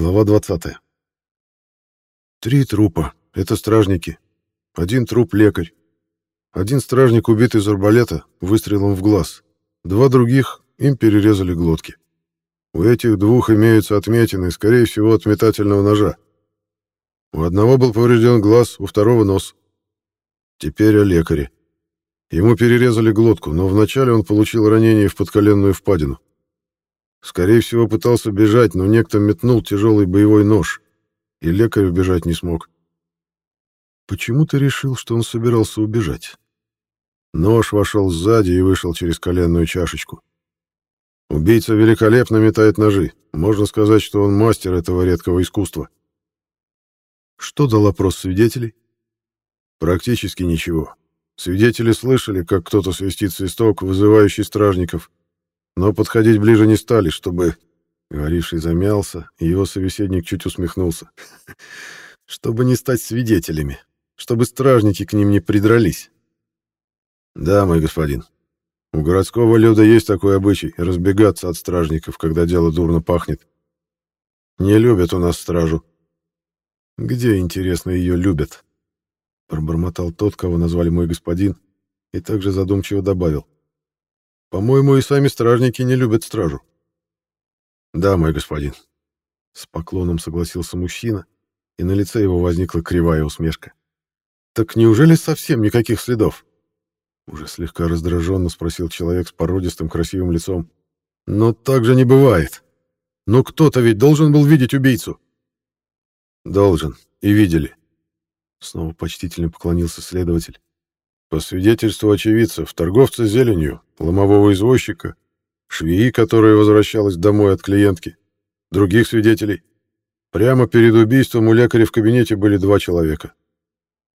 Глава 20. Три трупа. Это стражники. Один труп — лекарь. Один стражник убит из арбалета выстрелом в глаз. Два других — им перерезали глотки. У этих двух имеются отметины, скорее всего, от метательного ножа. У одного был поврежден глаз, у второго — нос. Теперь о лекаре. Ему перерезали глотку, но вначале он получил ранение в подколенную впадину. Скорее всего, пытался бежать, но некто метнул тяжелый боевой нож, и лекарь убежать не смог. Почему ты решил, что он собирался убежать? Нож вошел сзади и вышел через коленную чашечку. Убийца великолепно метает ножи. Можно сказать, что он мастер этого редкого искусства. Что дал опрос свидетелей? Практически ничего. Свидетели слышали, как кто-то свистит свисток, вызывающий стражников, но подходить ближе не стали, чтобы... Говоривший замялся, и его собеседник чуть усмехнулся. Чтобы не стать свидетелями, чтобы стражники к ним не придрались. Да, мой господин. У городского люда есть такой обычай — разбегаться от стражников, когда дело дурно пахнет. Не любят у нас стражу. Где, интересно, ее любят? Пробормотал тот, кого назвали мой господин, и также задумчиво добавил. — по-моему, и сами стражники не любят стражу. Да, мой господин. С поклоном согласился мужчина, и на лице его возникла кривая усмешка. Так неужели совсем никаких следов? Уже слегка раздраженно спросил человек с породистым красивым лицом. Но так же не бывает. Но кто-то ведь должен был видеть убийцу. Должен. И видели. Снова почтительно поклонился следователь. По свидетельству очевидцев, торговца зеленью, ломового извозчика, швеи, которая возвращалась домой от клиентки, других свидетелей. Прямо перед убийством у лекаря в кабинете были два человека.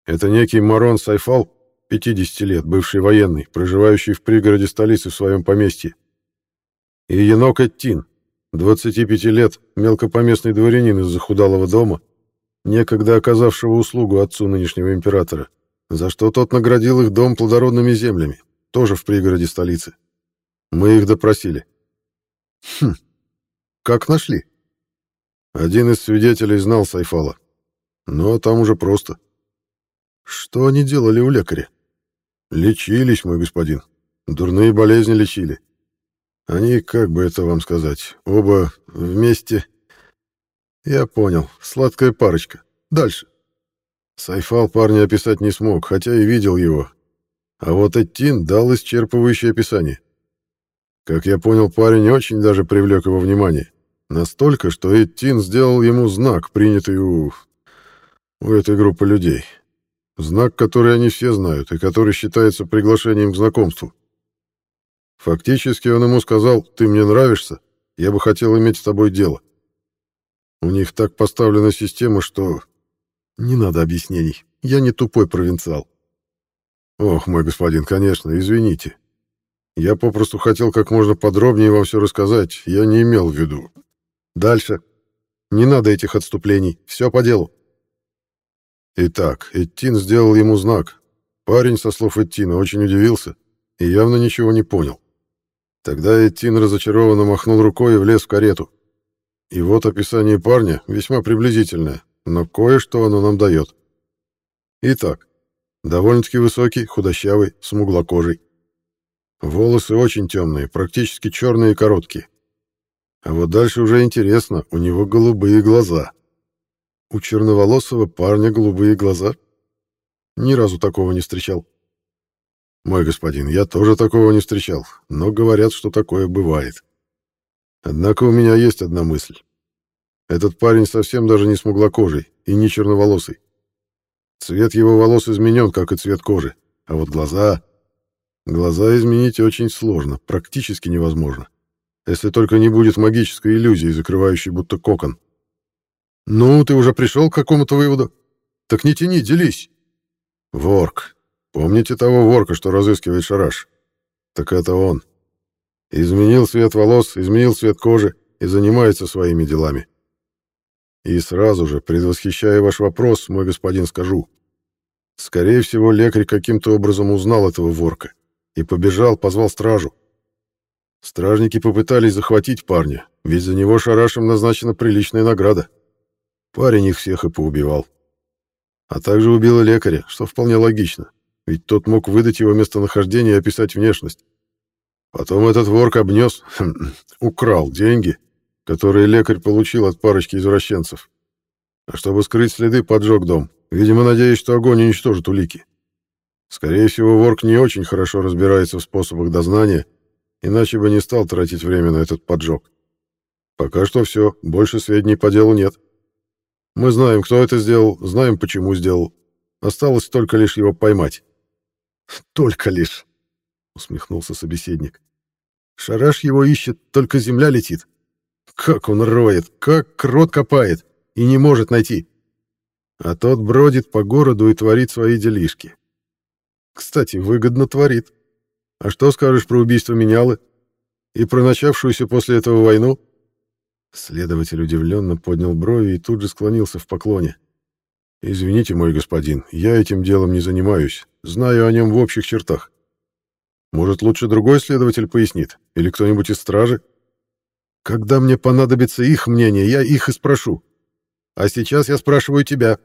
Это некий Марон Сайфал, 50 лет, бывший военный, проживающий в пригороде столицы в своем поместье, и Енок Эттин, 25 лет, мелкопоместный дворянин из захудалого дома, некогда оказавшего услугу отцу нынешнего императора за что тот наградил их дом плодородными землями, тоже в пригороде столицы. Мы их допросили. Хм, как нашли? Один из свидетелей знал Сайфала. А там уже просто. Что они делали у лекаря? Лечились, мой господин. Дурные болезни лечили. Они, как бы это вам сказать, оба вместе... Я понял, сладкая парочка. Дальше. Сайфал парня описать не смог, хотя и видел его. А вот Эттин дал исчерпывающее описание. Как я понял, парень очень даже привлек его внимание. Настолько, что Эттин сделал ему знак, принятый у... у этой группы людей. Знак, который они все знают и который считается приглашением к знакомству. Фактически он ему сказал «ты мне нравишься, я бы хотел иметь с тобой дело». У них так поставлена система, что не надо объяснений. Я не тупой провинциал. Ох, мой господин, конечно, извините. Я попросту хотел как можно подробнее вам все рассказать. Я не имел в виду. Дальше. Не надо этих отступлений. Все по делу. Итак, Эттин сделал ему знак. Парень, со слов Эттина, очень удивился и явно ничего не понял. Тогда Эттин разочарованно махнул рукой и влез в карету. И вот описание парня, весьма приблизительное, но кое-что оно нам дает. Итак, довольно-таки высокий, худощавый, смуглокожий. Волосы очень темные, практически черные и короткие. А вот дальше уже интересно, у него голубые глаза. У черноволосого парня голубые глаза? Ни разу такого не встречал. Мой господин, я тоже такого не встречал, но говорят, что такое бывает. Однако у меня есть одна мысль. Этот парень совсем даже не смуглокожий и не черноволосый. Цвет его волос изменен, как и цвет кожи. А вот глаза... Глаза изменить очень сложно, практически невозможно. Если только не будет магической иллюзии, закрывающей будто кокон. «Ну, ты уже пришел к какому-то выводу? Так не тяни, делись!» «Ворк. Помните того ворка, что разыскивает шараш? Так это он. Изменил цвет волос, изменил цвет кожи и занимается своими делами. И сразу же, предвосхищая ваш вопрос, мой господин, скажу. Скорее всего, лекарь каким-то образом узнал этого ворка и побежал, позвал стражу. Стражники попытались захватить парня, ведь за него шарашем назначена приличная награда. Парень их всех и поубивал. А также убил лекаря, что вполне логично, ведь тот мог выдать его местонахождение и описать внешность. Потом этот ворк обнес, хм, украл деньги, которые лекарь получил от парочки извращенцев. А чтобы скрыть следы, поджег дом, видимо, надеясь, что огонь уничтожит улики. Скорее всего, ворк не очень хорошо разбирается в способах дознания, иначе бы не стал тратить время на этот поджог. Пока что все, больше сведений по делу нет. Мы знаем, кто это сделал, знаем, почему сделал. Осталось только лишь его поймать. Только лишь, усмехнулся собеседник. Шараш его ищет, только земля летит. Как он роет, как крот копает и не может найти. А тот бродит по городу и творит свои делишки. Кстати, выгодно творит. А что скажешь про убийство Менялы? И про начавшуюся после этого войну? Следователь удивленно поднял брови и тут же склонился в поклоне. «Извините, мой господин, я этим делом не занимаюсь, знаю о нем в общих чертах. Может, лучше другой следователь пояснит? Или кто-нибудь из стражи? Когда мне понадобится их мнение, я их и спрошу. А сейчас я спрашиваю тебя.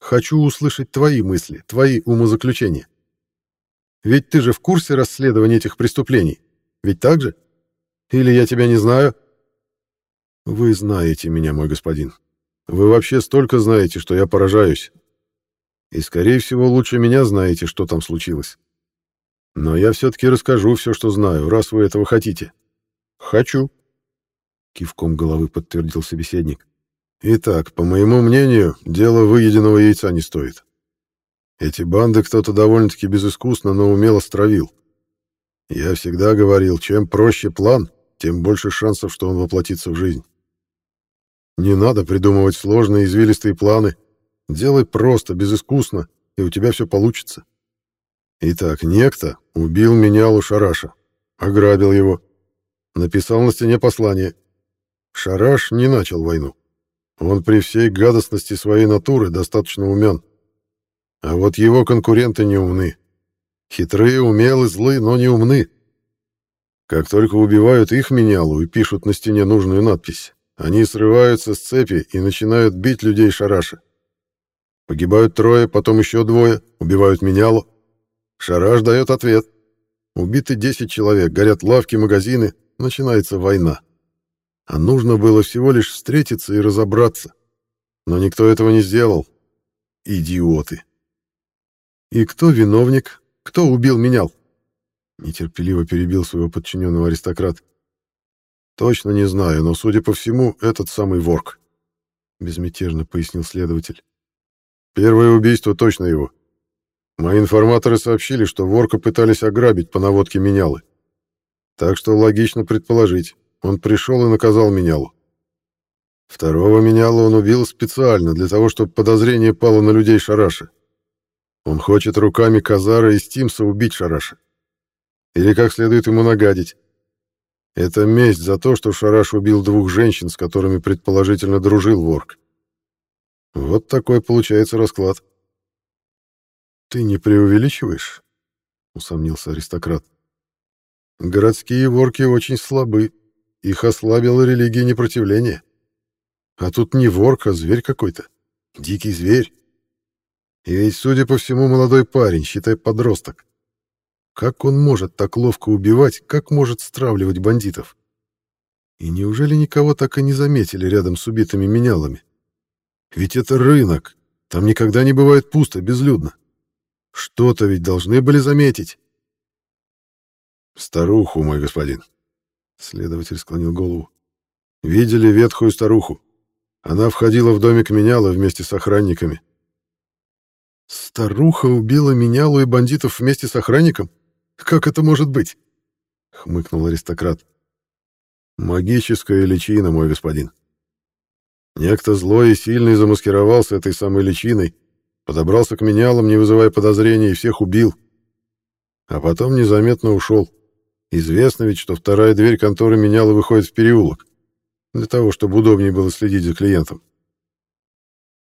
Хочу услышать твои мысли, твои умозаключения. Ведь ты же в курсе расследования этих преступлений. Ведь так же? Или я тебя не знаю?» Вы знаете меня, мой господин. Вы вообще столько знаете, что я поражаюсь. И, скорее всего, лучше меня знаете, что там случилось. Но я все-таки расскажу все, что знаю, раз вы этого хотите. Хочу. Кивком головы подтвердил собеседник. Итак, по моему мнению, дело выеденного яйца не стоит. Эти банды кто-то довольно-таки безыскусно, но умело стравил. Я всегда говорил, чем проще план, тем больше шансов, что он воплотится в жизнь. Не надо придумывать сложные извилистые планы. Делай просто, безыскусно, и у тебя все получится. Итак, некто убил менялу Шараша, ограбил его, написал на стене послание. Шараш не начал войну. Он при всей гадостности своей натуры достаточно умен. А вот его конкуренты не умны. Хитрые, умелы, злы, но не умны. Как только убивают их менялу и пишут на стене нужную надпись, они срываются с цепи и начинают бить людей шараша. Погибают трое, потом еще двое, убивают менялу. Шараш дает ответ. Убиты 10 человек, горят лавки, магазины, начинается война. А нужно было всего лишь встретиться и разобраться. Но никто этого не сделал. Идиоты. И кто виновник? Кто убил менял? Нетерпеливо перебил своего подчиненного аристократ. Точно не знаю, но, судя по всему, этот самый ворк. Безмятежно пояснил следователь. Первое убийство точно его. Мои информаторы сообщили, что ворка пытались ограбить по наводке менялы. Так что логично предположить, он пришел и наказал менялу. Второго меняла он убил специально, для того, чтобы подозрение пало на людей Шараша. Он хочет руками Казара и Стимса убить Шараша. Или как следует ему нагадить. Это месть за то, что Шараш убил двух женщин, с которыми предположительно дружил Ворк. Вот такой получается расклад. «Ты не преувеличиваешь?» — усомнился аристократ. «Городские ворки очень слабы. Их ослабила религия непротивления. А тут не ворк, а зверь какой-то. Дикий зверь. И ведь, судя по всему, молодой парень, считай подросток. Как он может так ловко убивать, как может стравливать бандитов? И неужели никого так и не заметили рядом с убитыми менялами? Ведь это рынок. Там никогда не бывает пусто, безлюдно. Что-то ведь должны были заметить. Старуху, мой господин. Следователь склонил голову. Видели ветхую старуху. Она входила в домик меняла вместе с охранниками. Старуха убила менялу и бандитов вместе с охранником? Как это может быть? хмыкнул аристократ. Магическая личина, мой господин. Некто злой и сильный замаскировался этой самой личиной, подобрался к менялам, не вызывая подозрений, и всех убил. А потом незаметно ушел. Известно ведь, что вторая дверь конторы меняла выходит в переулок, для того, чтобы удобнее было следить за клиентом.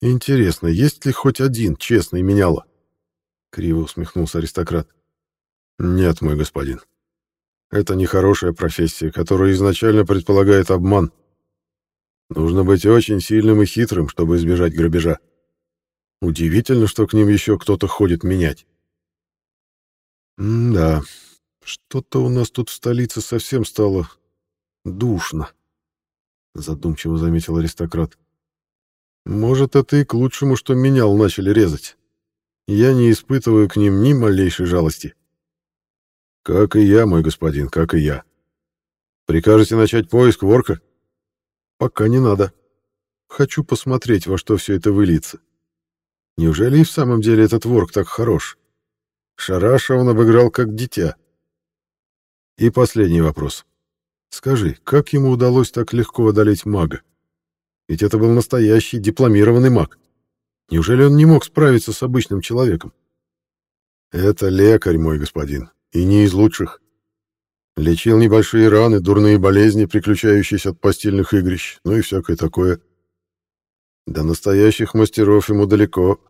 Интересно, есть ли хоть один честный меняла? Криво усмехнулся аристократ. Нет, мой господин. Это нехорошая профессия, которая изначально предполагает обман. Нужно быть очень сильным и хитрым, чтобы избежать грабежа. Удивительно, что к ним еще кто-то ходит менять. М-да, что-то у нас тут в столице совсем стало душно, задумчиво заметил аристократ. Может, это и к лучшему, что менял начали резать. Я не испытываю к ним ни малейшей жалости. Как и я, мой господин, как и я. Прикажете начать поиск ворка? Пока не надо. Хочу посмотреть, во что все это выльется. Неужели и в самом деле этот ворк так хорош? Шараша он обыграл как дитя. И последний вопрос. Скажи, как ему удалось так легко одолеть мага? Ведь это был настоящий дипломированный маг. Неужели он не мог справиться с обычным человеком? Это лекарь, мой господин, и не из лучших. Лечил небольшие раны, дурные болезни, приключающиеся от постельных игрищ, ну и всякое такое. До настоящих мастеров ему далеко.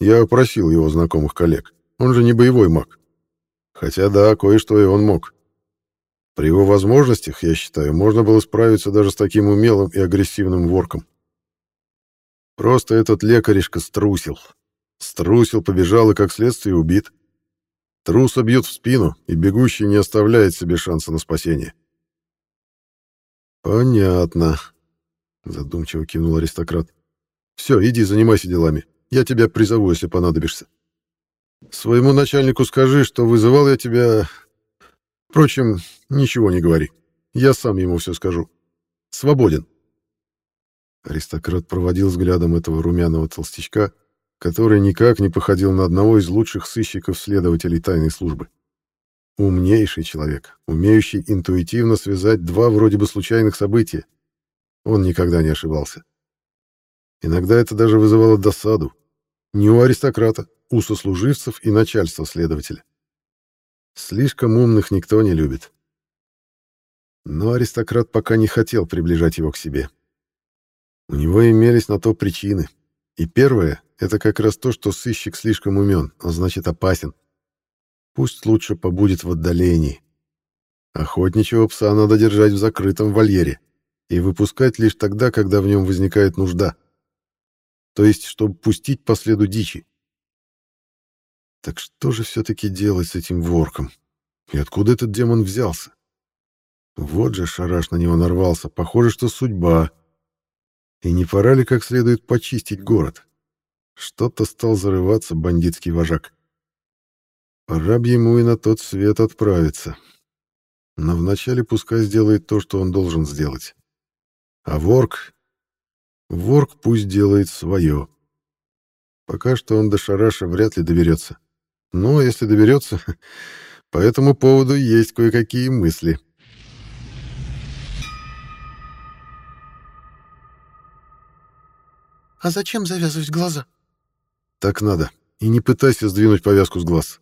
Я опросил его знакомых коллег. Он же не боевой маг. Хотя да, кое-что и он мог. При его возможностях, я считаю, можно было справиться даже с таким умелым и агрессивным ворком. Просто этот лекаришка струсил. Струсил, побежал и, как следствие, убит. Труса бьет в спину, и бегущий не оставляет себе шанса на спасение. «Понятно», — задумчиво кивнул аристократ. «Все, иди, занимайся делами. Я тебя призову, если понадобишься. Своему начальнику скажи, что вызывал я тебя Впрочем, ничего не говори. Я сам ему все скажу. Свободен. Аристократ проводил взглядом этого румяного толстячка, который никак не походил на одного из лучших сыщиков-следователей тайной службы. Умнейший человек, умеющий интуитивно связать два вроде бы случайных события. Он никогда не ошибался. Иногда это даже вызывало досаду. Не у аристократа, у сослуживцев и начальства следователя. Слишком умных никто не любит. Но аристократ пока не хотел приближать его к себе. У него имелись на то причины. И первое — это как раз то, что сыщик слишком умен, а значит опасен. Пусть лучше побудет в отдалении. Охотничьего пса надо держать в закрытом вольере и выпускать лишь тогда, когда в нем возникает нужда. То есть, чтобы пустить по следу дичи. Так что же все-таки делать с этим ворком? И откуда этот демон взялся? Вот же шараш на него нарвался. Похоже, что судьба. И не пора ли как следует почистить город? Что-то стал зарываться бандитский вожак. Пора б ему и на тот свет отправиться. Но вначале пускай сделает то, что он должен сделать. А ворк... Ворк пусть делает свое. Пока что он до шараша вряд ли доберется. Но если доберется, по этому поводу есть кое-какие мысли. «А зачем завязывать глаза?» «Так надо. И не пытайся сдвинуть повязку с глаз.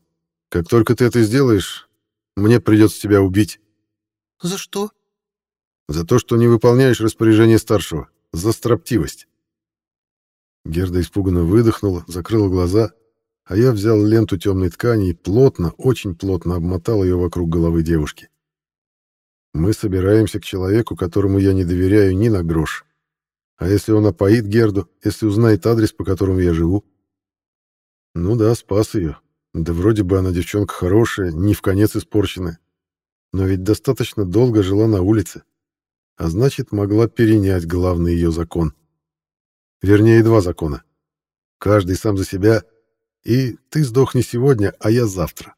Как только ты это сделаешь, мне придется тебя убить». «За что?» «За то, что не выполняешь распоряжение старшего. За строптивость». Герда испуганно выдохнула, закрыла глаза а я взял ленту темной ткани и плотно, очень плотно обмотал ее вокруг головы девушки. Мы собираемся к человеку, которому я не доверяю ни на грош. А если он опоит Герду, если узнает адрес, по которому я живу? Ну да, спас ее. Да вроде бы она девчонка хорошая, не в конец испорченная. Но ведь достаточно долго жила на улице. А значит, могла перенять главный ее закон. Вернее, два закона. Каждый сам за себя — и ты сдохни сегодня, а я завтра.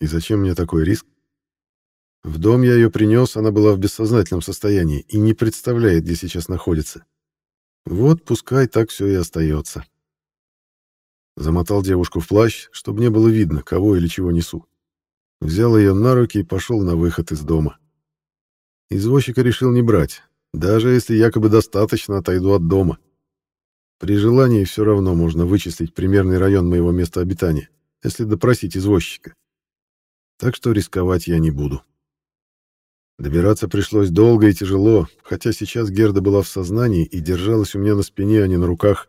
И зачем мне такой риск? В дом я ее принес, она была в бессознательном состоянии и не представляет, где сейчас находится. Вот пускай так все и остается. Замотал девушку в плащ, чтобы не было видно, кого или чего несу. Взял ее на руки и пошел на выход из дома. Извозчика решил не брать, даже если якобы достаточно отойду от дома. При желании все равно можно вычислить примерный район моего места обитания, если допросить извозчика. Так что рисковать я не буду. Добираться пришлось долго и тяжело, хотя сейчас Герда была в сознании и держалась у меня на спине, а не на руках.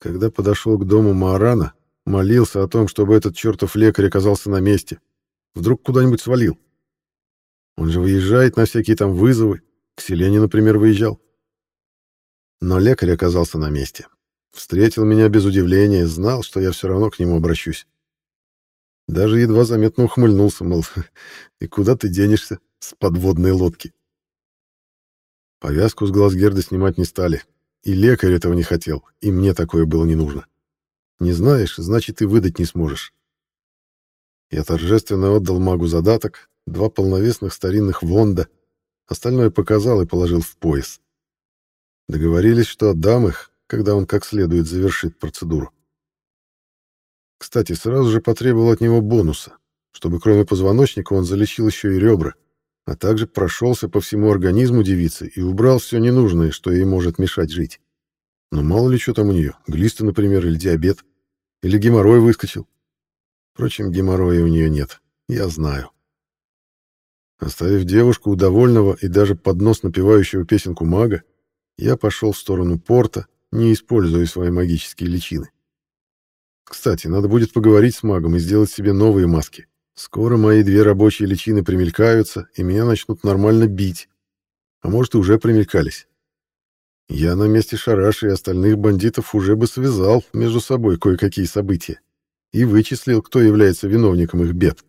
Когда подошел к дому Маарана, молился о том, чтобы этот чертов лекарь оказался на месте. Вдруг куда-нибудь свалил. Он же выезжает на всякие там вызовы. К Селене, например, выезжал. Но лекарь оказался на месте. Встретил меня без удивления, знал, что я все равно к нему обращусь. Даже едва заметно ухмыльнулся, мол, и куда ты денешься с подводной лодки? Повязку с глаз Герда снимать не стали. И лекарь этого не хотел, и мне такое было не нужно. Не знаешь, значит, и выдать не сможешь. Я торжественно отдал магу задаток, два полновесных старинных вонда, остальное показал и положил в пояс. Договорились, что отдам их, когда он как следует завершит процедуру. Кстати, сразу же потребовал от него бонуса, чтобы кроме позвоночника он залечил еще и ребра, а также прошелся по всему организму девицы и убрал все ненужное, что ей может мешать жить. Но мало ли что там у нее, глисты, например, или диабет, или геморрой выскочил. Впрочем, геморроя у нее нет, я знаю. Оставив девушку у довольного и даже под нос напевающего песенку мага, я пошел в сторону порта, не используя свои магические личины. Кстати, надо будет поговорить с магом и сделать себе новые маски. Скоро мои две рабочие личины примелькаются, и меня начнут нормально бить. А может, и уже примелькались. Я на месте Шараши и остальных бандитов уже бы связал между собой кое-какие события и вычислил, кто является виновником их бед.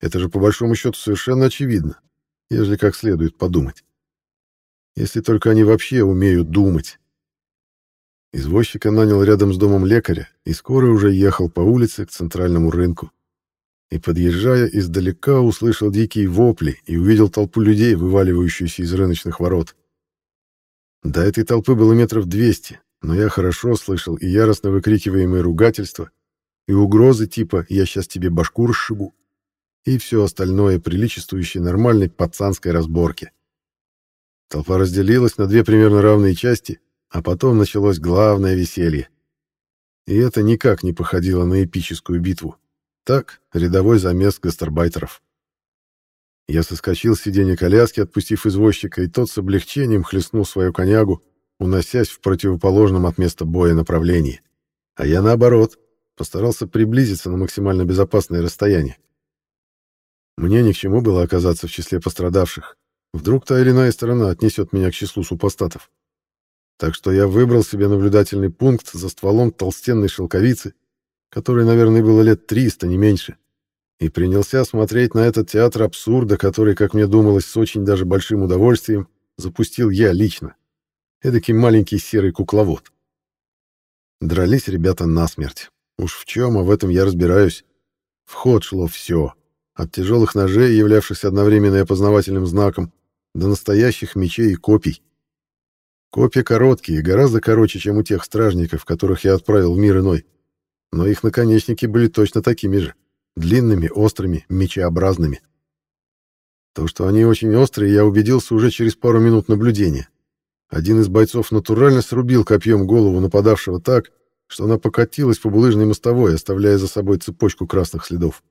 Это же по большому счету совершенно очевидно, ежели как следует подумать. Если только они вообще умеют думать. Извозчика нанял рядом с домом лекаря и скоро уже ехал по улице к центральному рынку. И, подъезжая издалека, услышал дикие вопли и увидел толпу людей, вываливающуюся из рыночных ворот. До этой толпы было метров двести, но я хорошо слышал и яростно выкрикиваемые ругательства, и угрозы типа «я сейчас тебе башку расшибу», и все остальное, приличествующее нормальной пацанской разборке. Толпа разделилась на две примерно равные части, а потом началось главное веселье. И это никак не походило на эпическую битву. Так, рядовой замес гастарбайтеров. Я соскочил с сиденья коляски, отпустив извозчика, и тот с облегчением хлестнул свою конягу, уносясь в противоположном от места боя направлении. А я, наоборот, постарался приблизиться на максимально безопасное расстояние. Мне ни к чему было оказаться в числе пострадавших. Вдруг та или иная сторона отнесет меня к числу супостатов. Так что я выбрал себе наблюдательный пункт за стволом толстенной шелковицы, которой, наверное, было лет 300, не меньше, и принялся смотреть на этот театр абсурда, который, как мне думалось, с очень даже большим удовольствием запустил я лично. Эдакий маленький серый кукловод. Дрались ребята насмерть. Уж в чем, а в этом я разбираюсь. В ход шло все. От тяжелых ножей, являвшихся одновременно и опознавательным знаком, до настоящих мечей и копий. Копья короткие, гораздо короче, чем у тех стражников, которых я отправил в мир иной. Но их наконечники были точно такими же. Длинными, острыми, мечеобразными. То, что они очень острые, я убедился уже через пару минут наблюдения. Один из бойцов натурально срубил копьем голову нападавшего так, что она покатилась по булыжной мостовой, оставляя за собой цепочку красных следов.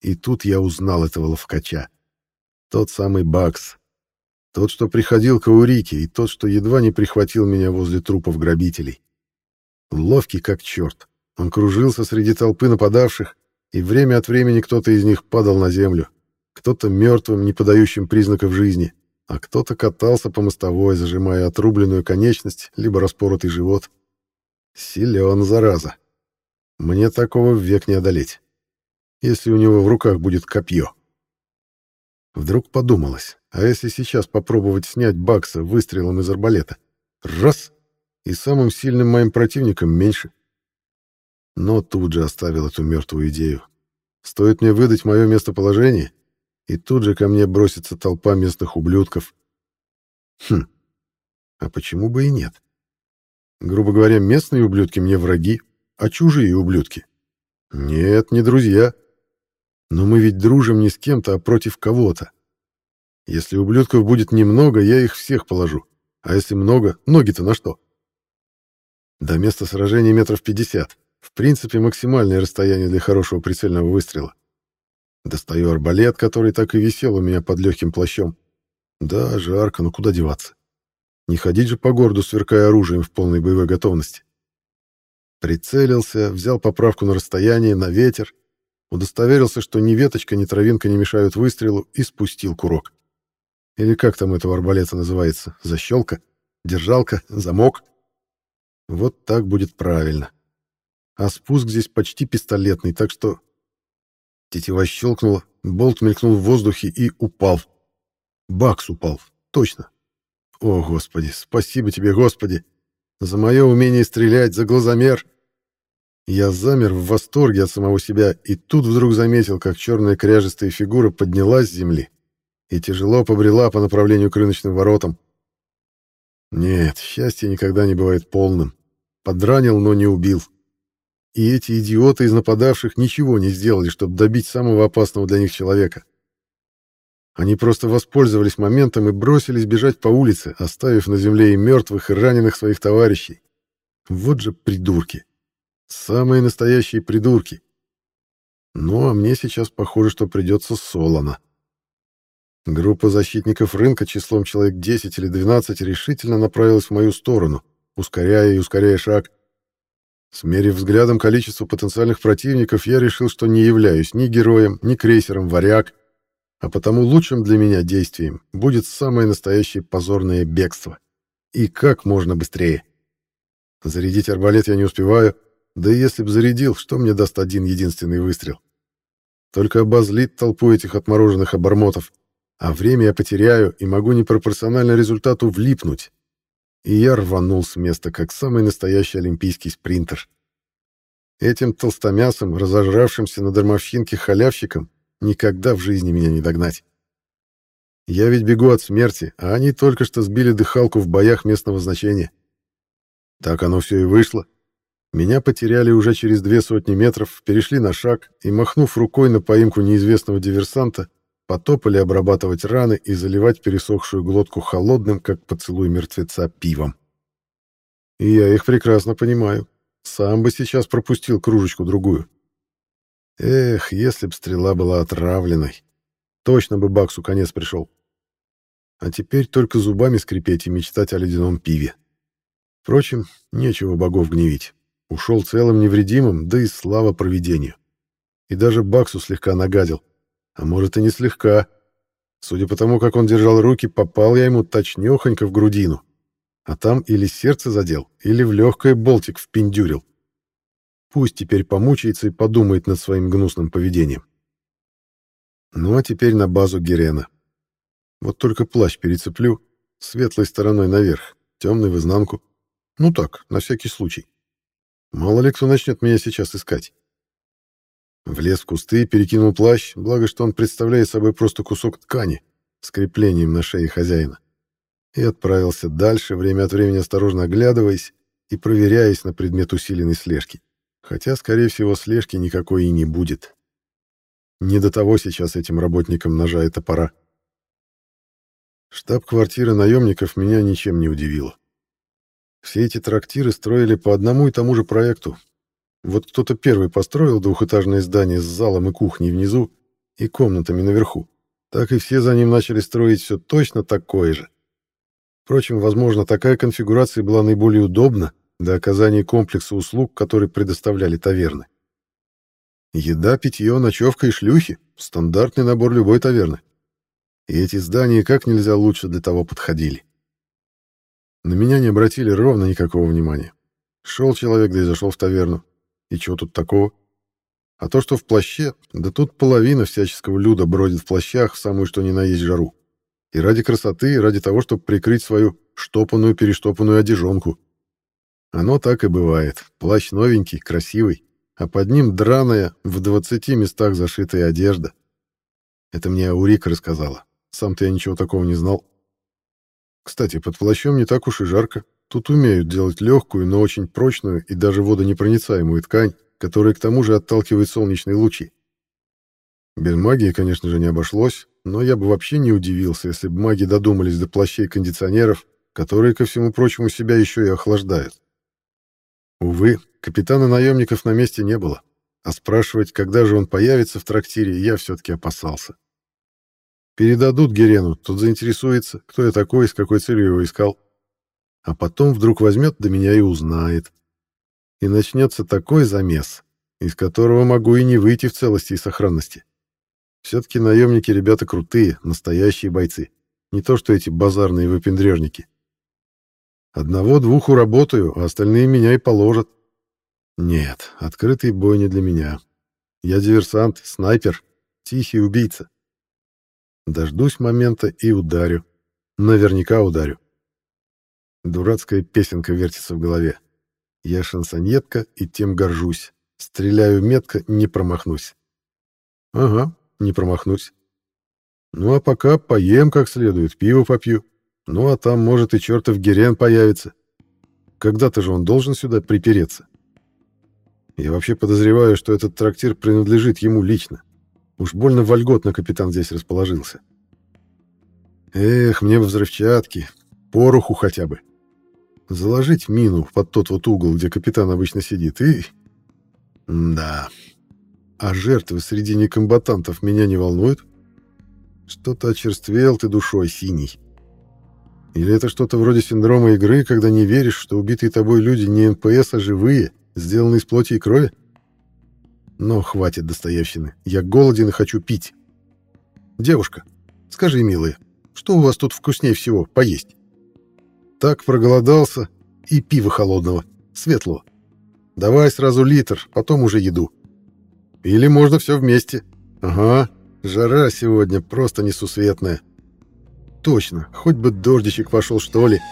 И тут я узнал этого ловкача. Тот самый Бакс. Тот, что приходил к Аурике, и тот, что едва не прихватил меня возле трупов грабителей. Ловкий как черт. Он кружился среди толпы нападавших, и время от времени кто-то из них падал на землю. Кто-то мертвым, не подающим признаков жизни, а кто-то катался по мостовой, зажимая отрубленную конечность, либо распоротый живот. Силен, зараза. Мне такого век не одолеть. Если у него в руках будет копье. Вдруг подумалось, а если сейчас попробовать снять Бакса выстрелом из арбалета? Раз! И самым сильным моим противником меньше. Но тут же оставил эту мертвую идею. Стоит мне выдать мое местоположение, и тут же ко мне бросится толпа местных ублюдков. Хм, а почему бы и нет? Грубо говоря, местные ублюдки мне враги, а чужие ублюдки? Нет, не друзья. Но мы ведь дружим не с кем-то, а против кого-то. Если ублюдков будет немного, я их всех положу. А если много, ноги-то на что? До места сражения метров пятьдесят. В принципе, максимальное расстояние для хорошего прицельного выстрела. Достаю арбалет, который так и висел у меня под легким плащом. Да, жарко, но куда деваться? Не ходить же по городу, сверкая оружием в полной боевой готовности. Прицелился, взял поправку на расстояние, на ветер, удостоверился, что ни веточка, ни травинка не мешают выстрелу, и спустил курок. Или как там этого арбалета называется? Защелка? Держалка? Замок? Вот так будет правильно. А спуск здесь почти пистолетный, так что... Тетива щелкнула, болт мелькнул в воздухе и упал. Бакс упал, точно. О, Господи, спасибо тебе, Господи, за мое умение стрелять, за глазомер. Я замер в восторге от самого себя и тут вдруг заметил, как черная кряжестая фигура поднялась с земли и тяжело побрела по направлению к рыночным воротам. Нет, счастье никогда не бывает полным. Подранил, но не убил. И эти идиоты из нападавших ничего не сделали, чтобы добить самого опасного для них человека. Они просто воспользовались моментом и бросились бежать по улице, оставив на земле и мертвых, и раненых своих товарищей. Вот же придурки. Самые настоящие придурки. Ну, а мне сейчас похоже, что придется солоно. Группа защитников рынка числом человек 10 или 12 решительно направилась в мою сторону, ускоряя и ускоряя шаг. Смерив взглядом количество потенциальных противников, я решил, что не являюсь ни героем, ни крейсером «Варяг», а потому лучшим для меня действием будет самое настоящее позорное бегство. И как можно быстрее. Зарядить арбалет я не успеваю, да и если б зарядил, что мне даст один единственный выстрел? Только обозлит толпу этих отмороженных обормотов, а время я потеряю и могу непропорционально результату влипнуть. И я рванул с места, как самый настоящий олимпийский спринтер. Этим толстомясом, разожравшимся на дармовщинке халявщиком, никогда в жизни меня не догнать. Я ведь бегу от смерти, а они только что сбили дыхалку в боях местного значения. Так оно все и вышло. Меня потеряли уже через две сотни метров, перешли на шаг и, махнув рукой на поимку неизвестного диверсанта, потопали обрабатывать раны и заливать пересохшую глотку холодным, как поцелуй мертвеца, пивом. И я их прекрасно понимаю. Сам бы сейчас пропустил кружечку-другую. Эх, если б стрела была отравленной, точно бы Баксу конец пришел. А теперь только зубами скрипеть и мечтать о ледяном пиве. Впрочем, нечего богов гневить. Ушел целым невредимым, да и слава провидению. И даже Баксу слегка нагадил. А может и не слегка. Судя по тому, как он держал руки, попал я ему точнёхонько в грудину. А там или сердце задел, или в легкое болтик впендюрил. Пусть теперь помучается и подумает над своим гнусным поведением. Ну а теперь на базу Герена. Вот только плащ перецеплю, светлой стороной наверх, темный в изнанку. Ну так, на всякий случай. Мало ли кто начнет меня сейчас искать. Влез в кусты, перекинул плащ, благо что он представляет собой просто кусок ткани с креплением на шее хозяина. И отправился дальше, время от времени осторожно оглядываясь и проверяясь на предмет усиленной слежки. Хотя, скорее всего, слежки никакой и не будет. Не до того сейчас этим работникам ножа и топора. Штаб-квартира наемников меня ничем не удивила. Все эти трактиры строили по одному и тому же проекту, вот кто-то первый построил двухэтажное здание с залом и кухней внизу и комнатами наверху. Так и все за ним начали строить все точно такое же. Впрочем, возможно, такая конфигурация была наиболее удобна для оказания комплекса услуг, которые предоставляли таверны. Еда, питье, ночевка и шлюхи — стандартный набор любой таверны. И эти здания как нельзя лучше для того подходили. На меня не обратили ровно никакого внимания. Шел человек, да и зашел в таверну. И чего тут такого? А то, что в плаще, да тут половина всяческого люда бродит в плащах в самую что ни на есть жару. И ради красоты, и ради того, чтобы прикрыть свою штопанную-перештопанную одежонку. Оно так и бывает. Плащ новенький, красивый, а под ним драная, в двадцати местах зашитая одежда. Это мне Аурика рассказала. Сам-то я ничего такого не знал. Кстати, под плащом не так уж и жарко. Тут умеют делать легкую, но очень прочную и даже водонепроницаемую ткань, которая к тому же отталкивает солнечные лучи. Без магии, конечно же, не обошлось, но я бы вообще не удивился, если бы маги додумались до плащей кондиционеров, которые, ко всему прочему, себя еще и охлаждают. Увы, капитана наемников на месте не было, а спрашивать, когда же он появится в трактире, я все-таки опасался. Передадут Герену, тот заинтересуется, кто я такой и с какой целью его искал а потом вдруг возьмет до меня и узнает. И начнется такой замес, из которого могу и не выйти в целости и сохранности. Все-таки наемники ребята крутые, настоящие бойцы. Не то что эти базарные выпендрежники. Одного-двух уработаю, а остальные меня и положат. Нет, открытый бой не для меня. Я диверсант, снайпер, тихий убийца. Дождусь момента и ударю. Наверняка ударю. Дурацкая песенка вертится в голове. Я шансонетка и тем горжусь. Стреляю метко, не промахнусь. Ага, не промахнусь. Ну а пока поем как следует, пиво попью. Ну а там, может, и чертов Герен появится. Когда-то же он должен сюда припереться. Я вообще подозреваю, что этот трактир принадлежит ему лично. Уж больно вольготно капитан здесь расположился. Эх, мне бы взрывчатки, пороху хотя бы. Заложить мину под тот вот угол, где капитан обычно сидит, и... Да. А жертвы среди некомбатантов меня не волнуют? Что-то очерствел ты душой, синий. Или это что-то вроде синдрома игры, когда не веришь, что убитые тобой люди не НПС, а живые, сделанные из плоти и крови? Но хватит достоевщины. Я голоден и хочу пить. Девушка, скажи, милая, что у вас тут вкуснее всего поесть? Так проголодался и пиво холодного, светлого. Давай сразу литр, потом уже еду. Или можно все вместе. Ага, жара сегодня просто несусветная. Точно, хоть бы дождичек пошел, что ли. —